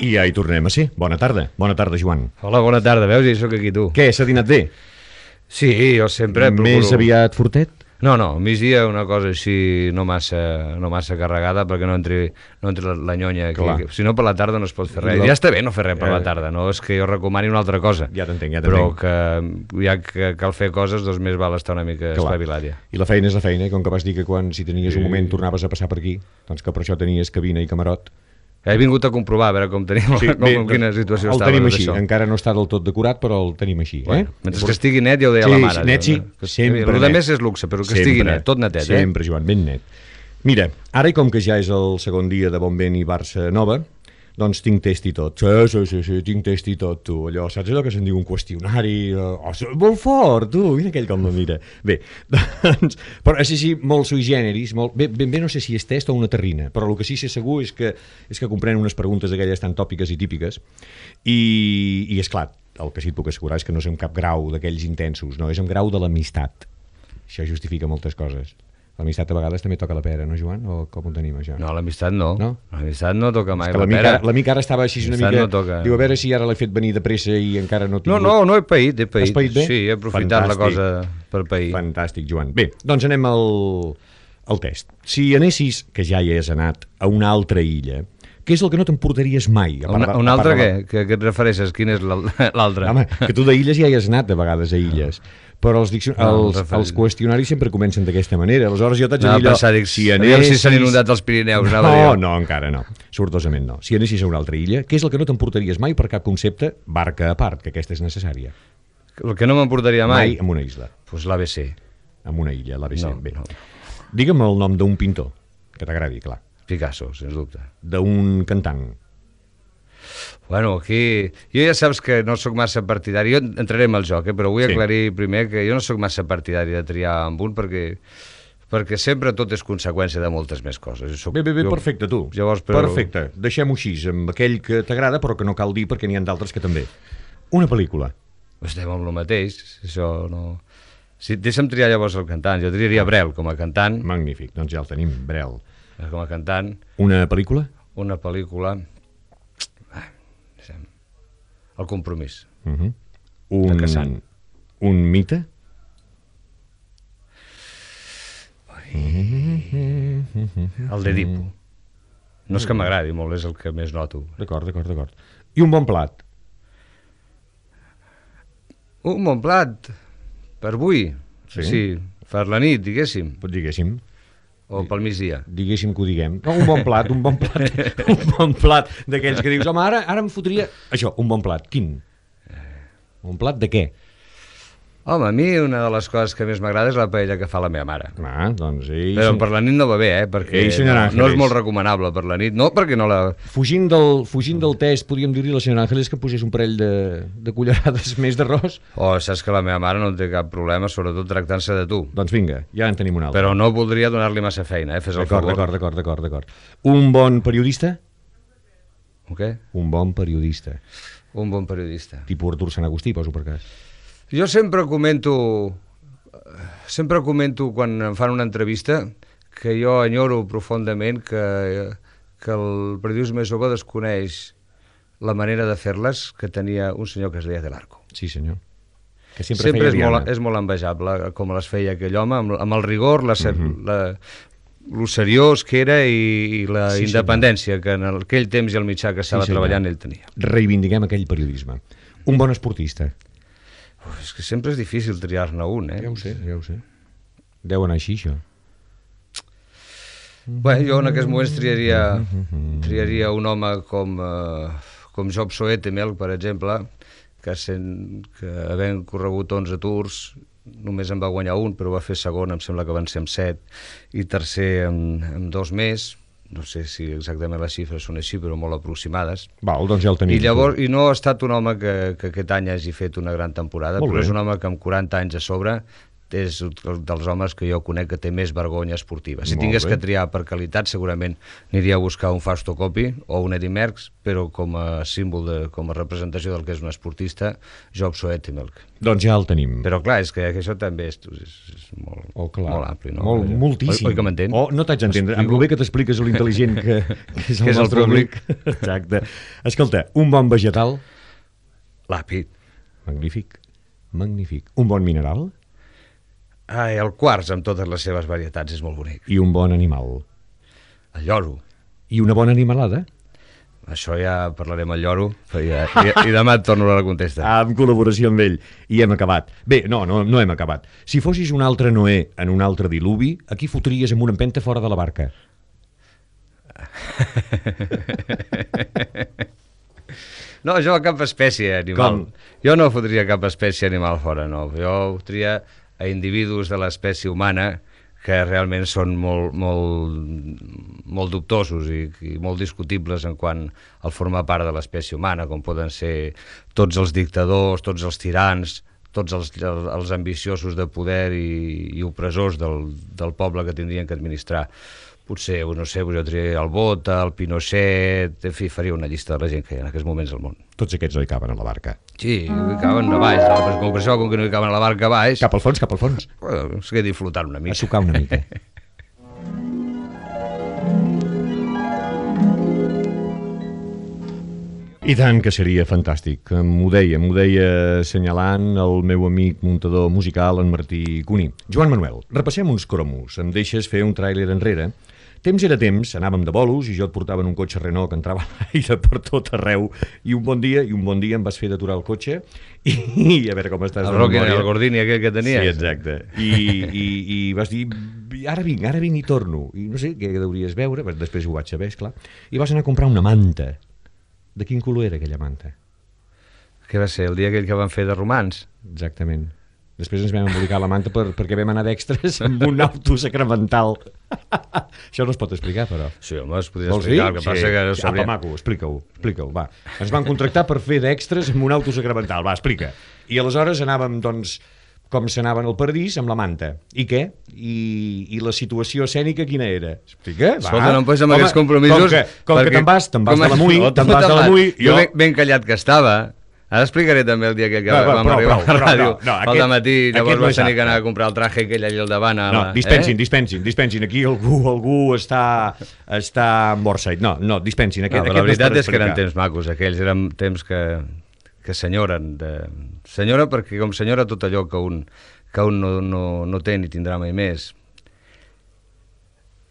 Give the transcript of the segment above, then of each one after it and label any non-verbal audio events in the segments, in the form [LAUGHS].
I ja hi tornem a ser. Bona tarda. Bona tarda, Joan. Hola, bona tarda, veus? I sóc aquí tu. Què, s'ha dinat bé? Sí, jo sempre procuro... Més aviat fortet? No, no, migdia una cosa així no massa, no massa carregada perquè no entri, no entri la, la nyonya aquí. Clar. Si no per la tarda no es pot fer res. La- Ja està bé no fer res per la Eh. tarda, no és que jo recomani una altra cosa. Ja t'entenc, ja Però t'entenc. que ja que cal fer coses, doncs més val estar una mica Clar. espavilat ja. I la feina és la feina, i com que vas dir que quan si tenies un Sí. moment tornaves a passar per aquí, doncs que per això tenies cabina i camarot. He vingut a comprovar a veure com tenim, sí, [LAUGHS] com, com quina situació el estava tenim tot així, això. encara no està del tot decorat, però el tenim així. Bueno, eh? mentre que estigui net, ja ho deia Sí, la mare. net sí? Que sempre El net. més és luxe, però que estigui net, tot netet, eh? Sempre, Joan, ben net. Mira, ara i com que ja és el segon dia de Bon Vent i Barça Nova, doncs tinc test i tot. Sí, sí, sí, sí tinc test i tot, tu. Allò, saps allò que se'n diu un qüestionari? eh, Oh, sí, molt fort, tu, mira aquell com no mira. Bé, [LAUGHS] doncs, però és així molt sui generis, molt, bé, ben bé no sé si és test o una terrina, però el que sí sé segur és que, és que comprèn unes preguntes d'aquelles tan tòpiques i típiques, i, i és clar, el que sí et puc assegurar és que no és en cap grau d'aquells intensos, no, és en grau de l'amistat. Això justifica moltes coses. L'amistat a vegades també toca la pera, no, Joan? O com ho tenim, això? No, l'amistat no. No? L'amistat no toca mai la pera. l'amic ara estava així una mica... no toca. Diu, a veure si ara l'he fet venir de pressa i encara no he No, no, no he paït, he paït. Has paït bé? Sí, he aprofitat la Fantàstic. cosa per pair. Fantàstic, Joan. Bé, doncs anem al, al test. Si anessis, que ja hi has anat, a una altra illa, què és el que no t'emportaries mai? A part Una, de- una a part altra de què? Que, que et refereixes? Quina és l'al- [LAUGHS] l'altra? Home, que tu d'illes ja hi has anat a vegades a illes. Però els, diccion... No, els, refereixo- els qüestionaris sempre comencen d'aquesta manera. Aleshores jo t'haig de No, dir allò... dic, si anessis... si s'han inundat els Pirineus, No, jo. no, encara no. Sortosament no. Si anessis a una altra illa, què és el que no t'emportaries mai per cap concepte, barca a part, que aquesta és necessària? El que no m'emportaria mai, Mai en una isla, pues l'ABC. en una illa, l'ABC. No, Bé. no. Digue'm el nom d'un pintor, que t'agradi, clar. Picasso, sens dubte. D'un cantant. Bueno, aquí... Jo ja saps que no sóc massa partidari, jo entraré en el joc, eh? però vull Sí. aclarir primer que jo no sóc massa partidari de triar amb un perquè perquè sempre tot és conseqüència de moltes més coses. Soc, Bé, bé, bé, jo, perfecte, tu. Llavors, però- Perfecte. Deixem-ho així, amb aquell que t'agrada, però que no cal dir perquè n'hi ha d'altres que també. Una pel·lícula. Estem amb el mateix, això no... Si, deixa'm triar llavors el cantant, jo triaria Brel com a cantant, Magnífic, doncs ja el tenim, Brel. Com a cantant, Una pel·lícula? una pel·lícula... Ah. El compromís. Uh -huh. un, Casant. un mite? El d'Edipo. No és que m'agradi molt, és el que més noto. D'acord, d'acord, d'acord. I un bon plat? Un bon plat, per avui. Sí? sí per la nit, diguéssim, Pot diguéssim, o pel migdia. diguéssim que ho diguem. No, un bon plat, un bon plat, [LAUGHS] un bon plat d'aquells que dius, home, ara, ara em fotria... Això, un bon plat. Quin? Un plat de què? Home, a mi una de les coses que més m'agrada és la paella que fa la meva mare. Ah, doncs ell... Però per la nit no va bé, eh? Perquè senyor no, no és molt recomanable per la nit. No perquè no la... Fugint del, fugint del test, podríem dir-li a la senyora Àngeles que posés un parell de, de cullerades [LAUGHS] més d'arròs? Oh, saps que la meva mare no té cap problema, sobretot tractant-se de tu. Doncs vinga, ja en tenim un altre. Però no voldria donar-li massa feina, eh? Fes el favor. d'acord, d'acord, d'acord, d'acord. Un bon periodista? Ok? Un bon periodista. Un bon periodista. Tipus Artur Sant Agustí, poso per cas. Jo sempre comento, sempre comento quan em fan una entrevista que jo enyoro profundament que, que el periodisme jove desconeix la manera de fer-les que tenia un senyor que es deia De Larco. Sí, senyor. Que sempre, Sempre, és, molt, és molt envejable com les feia aquell home, amb, amb el rigor, la, ser, Mhm. la, lo seriós que era i, i la Sí, independència que en aquell temps i el mitjà que estava senyor. treballant ell tenia. Reivindiquem aquell periodisme. Un bon esportista. És que sempre és difícil triar-ne un, eh? Ja ho sé, ja ho sé. Deu anar així, això. Bé, jo en aquests moments triaria, [LAUGHS] triaria un home com, eh, com Job Soetemel, per exemple, que, sent, que havent corregut 11 tours, només en va guanyar un, però va fer segon, em sembla que van ser amb 7, i tercer amb, amb dos més, no sé si exactament les xifres són així, però molt aproximades. Val, doncs ja el tenim. I llavors, i no ha estat un home que, que aquest any hagi fet una gran temporada, Molt però bé. és un home que amb 40 anys a sobre és dels homes que jo conec que té més vergonya esportiva. Si Molt tingués bé. que triar per qualitat, segurament aniria a buscar un Fausto Coppi o un Eddie Merckx, però com a símbol, de, com a representació del que és un esportista, Job Soetemelk. Doncs ja el tenim. Però clar, és que, que això també és, és, és molt, Oh, clar. molt ampli. No? Molt, moltíssim. Oi, oi que m'entén? Oh, no t'haig d'entendre. Amb el bé que t'expliques a l'intel·ligent que, que és el, Que és el nostre públic. [LAUGHS] Exacte. Escolta, un bon vegetal, L'àpid. magnífic, magnífic. Un bon mineral Ai, el quars, amb totes les seves varietats, és molt bonic. i un bon animal. El lloro. I una bona animalada, Això ja parlarem al lloro i, i, i demà et torno a la contesta. [LAUGHS] amb col·laboració amb ell. I hem acabat. Bé, no, no, no hem acabat. Si fossis un altre Noé en un altre diluvi, a qui fotries amb una empenta fora de la barca? [LAUGHS] No, jo cap espècie animal. Com? Jo no fotria cap espècie animal fora, no. Jo fotria a individus de l'espècie humana que realment són molt, molt, molt dubtosos i, i molt discutibles en quant al formar part de l'espècie humana, com poden ser tots els dictadors, tots els tirans, tots els, els ambiciosos de poder i, i opressors del, del poble que tindrien que administrar. Potser, no sé, jo triaria el Bota, el Pinochet, en fi, faria una llista de la gent que hi ha en aquests moments al món. Tots aquests no hi caben a la barca. Sí, hi caben a baix, com que això, com que no hi caben a la barca a baix, Cap al fons, cap al fons. bueno, es quedi flotant una A mica. sucar una mica. I tant que seria fantàstic. M'ho deia, m'ho deia assenyalant el meu amic muntador musical, en Martí Cuní. Joan Manuel, repassem uns cromos. Em deixes fer un tràiler enrere? Temps era temps, anàvem de bolos i jo et portava en un cotxe Renault que entrava l'aire per tot arreu i un bon dia, i un bon dia em vas fer d'aturar el cotxe i, i a veure com estàs El de memòria. el Gordini aquell que tenia. Sí, exacte. I, i, I vas dir, ara vinc, ara vinc i torno. I no sé què deuries veure, però després ho vaig saber, esclar. I vas anar a comprar una manta. De quin color era aquella manta? Què va ser, el dia aquell que van fer de romans? Exactament. Després ens vam embolicar la manta per, perquè vam anar d'extres amb un auto sacramental. [LAUGHS] Això no es pot explicar, però. Sí, home, es podria Vols dir? explicar, el que passa que Apa, sabria... maco, explica-ho, explica-ho, va. Ens van contractar per fer d'extres amb un auto sacramental, va, explica. I aleshores anàvem, doncs, com s'anaven al paradís amb la manta. I què? I, i la situació escènica quina era? Explica, va. Escolta, no em posis amb aquests compromisos... Com que, com que te'n vas, te'n vas com de la Mui, no, te'n vas de la Mui, Jo ben, ben callat que estava. Ara explicaré també el dia que, que Va, va, vam prou, arribar prou, a la ràdio. no, no, al aquest- matí, aquest llavors no vas és tenir que anar a comprar el traje aquell allà al davant. A No, la, dispensin, eh? dispensin, dispensin. Aquí algú, algú està, està Borside. No, no, dispensin. Aquest, No, aquest la veritat no és que eren temps macos, aquells eren temps que, que senyoren. De... Senyora perquè com senyora tot allò que un, que un no, no, no té ni tindrà mai més.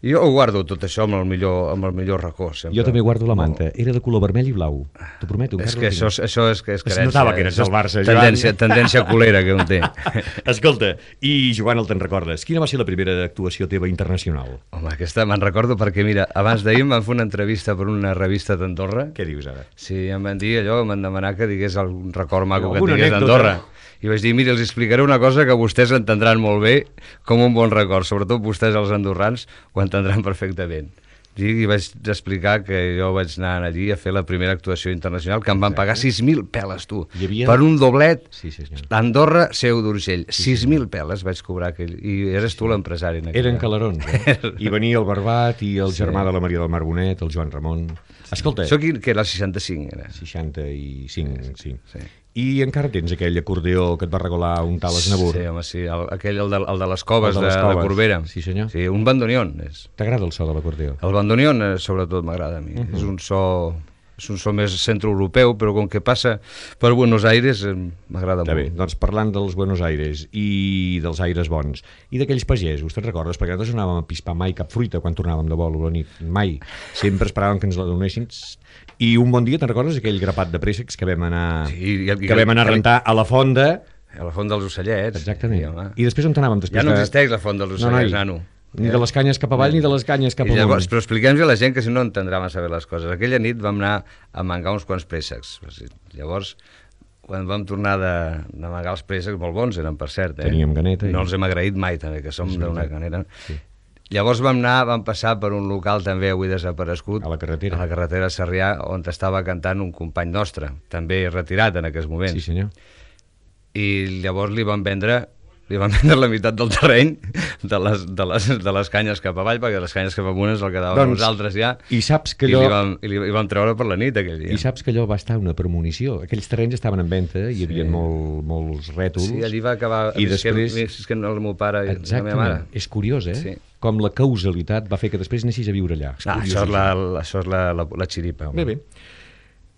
Jo ho guardo tot això amb el millor, amb el millor racó. Sempre. Jo també guardo la manta. Era de color vermell i blau. T'ho prometo. És que això, això és, que és Es carència. notava que eres del Barça, Joan. tendència, tendència culera que un té. [LAUGHS] Escolta, i Joan, el te'n recordes? Quina va ser la primera actuació teva internacional? Home, aquesta me'n recordo perquè, mira, abans d'ahir em van fer una entrevista per una revista d'Andorra. Què dius ara? Sí, em van dir allò, em van demanar que digués algun record maco que tingués d'Andorra. I vaig dir, mira, els explicaré una cosa que vostès entendran molt bé com un bon record, sobretot vostès els andorrans ho entendran perfectament. I vaig explicar que jo vaig anar allí a fer la primera actuació internacional, que em van pagar 6.000 peles, tu. Hi havia- Per un doblet, Sí, sí, senyor. Andorra, Seu d'Urgell. 6.000 peles vaig cobrar aquell. I eres tu l'empresari. Eren calarons, eh? [LAUGHS] I venia el Barbat i el germà de la Maria del Mar Bonet, el Joan Ramon. Escolta, Això aquí, que era el 65, era. 65, sí. Sí. I encara tens aquell acordeó que et va regalar un tal Esnabur. Sí, home, sí. El, aquell, el de, el de les coves, El de, de les de, coves. Corbera. Sí, senyor. Sí, un bandoneon. És. T'agrada el so de l'acordeó? El bandoneon, eh, sobretot, m'agrada a mi. Uh -huh. És un so és un so més centroeuropeu, però com que passa per Buenos Aires, eh, m'agrada Està bé, molt. doncs parlant dels Buenos Aires i dels aires bons i d'aquells pagesos, te'n recordes? Perquè nosaltres no anàvem a pispar mai cap fruita quan tornàvem de vol a la nit, mai. Sempre esperàvem que ens la donessin i un bon dia, te'n recordes aquell grapat de préssecs que vam anar, Sí, i- i- que vam anar a rentar a la fonda? A la font dels ocellets. Exactament. Home. I després on anàvem? Després Ja no existeix la font dels No, ocellets, noi. nano. Ni de les canyes cap avall ni de les canyes cap I llavors, però expliquem-ho a la gent que si no entendrà massa bé les coses. Aquella nit vam anar a mangar uns quants préssecs. Llavors, quan vam tornar de, de mangar els préssecs, molt bons eren, per cert. Eh? Teníem ganeta i- No els hem agraït mai, també, que som d'una ganera. Sí. Llavors vam anar, vam passar per un local també avui desaparegut. A la carretera. A la carretera de Sarrià, on estava cantant un company nostre, també retirat en aquests moments. Sí, senyor. I llavors li van vendre li van vendre la meitat del terreny de les, de les, de les canyes cap avall, perquè les canyes cap amunt és el que daven Doncs, nosaltres ja. i saps que I allò- li vam, i li, i vam treure per la nit aquell dia. I saps que allò va estar una premonició. Aquells terrenys estaven en venda, hi havia molt, molts rètols. Sí, allí va acabar I després... visquent el meu pare i la meva mare. És curiós, eh? Sí. Com la causalitat va fer que després anessis a viure allà. És Ah, això és la, la, això és la, la, la xiripa. home. Bé, bé.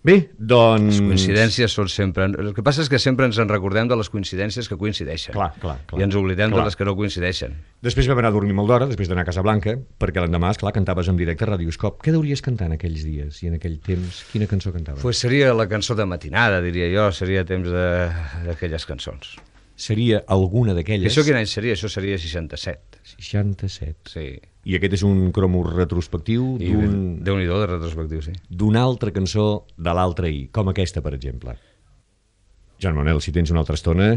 Bé, doncs... Les coincidències són sempre... El que passa és que sempre ens en recordem de les coincidències que coincideixen. Clar, clar, clar. I ens oblidem Clar. de les que no coincideixen. Després vam anar a dormir molt d'hora, després d'anar a Casablanca, perquè l'endemà, esclar, cantaves en directe a Radioscop. Què deuries cantar en aquells dies i en aquell temps? Quina cançó cantaves? Pues seria la cançó de matinada, diria jo, seria temps de- d'aquelles cançons. Seria alguna I d'aquelles... això quin any seria? Això seria 67. 67. Sí. I aquest és un cromo retrospectiu I d'un Déu-n'hi-do de retrospectiu, sí. d'una altra cançó de l'altre ahir, com aquesta, per exemple. Joan Manel, si tens una altra estona,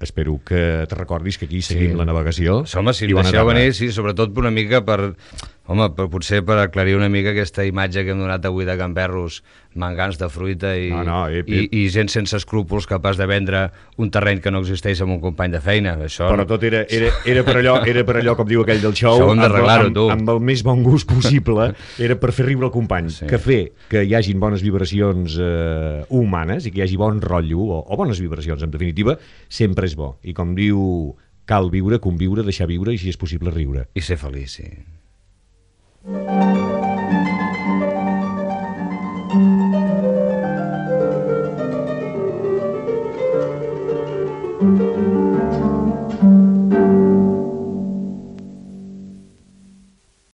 espero que te recordis que aquí seguim la navegació. Home, si i em deixeu venir, sí, sobretot una mica per... Home, per, potser per aclarir una mica aquesta imatge que hem donat avui de gamberros mangans de fruita i, No, no, ep, i, ep. i gent sense escrúpols capaç de vendre un terreny que no existeix amb un company de feina. Això, Però tot era, era, era, per allò, era per allò, com diu aquell del show, amb, amb, tu. amb el més bon gust possible, [LAUGHS] era per fer riure el company. Sí. Que fer que hi hagin bones vibracions eh, humanes i que hi hagi bon rotllo, o, o bones vibracions, en definitiva, sempre és bo. I com diu, cal viure, conviure, deixar viure i, si és possible, riure. I ser feliç, sí. Música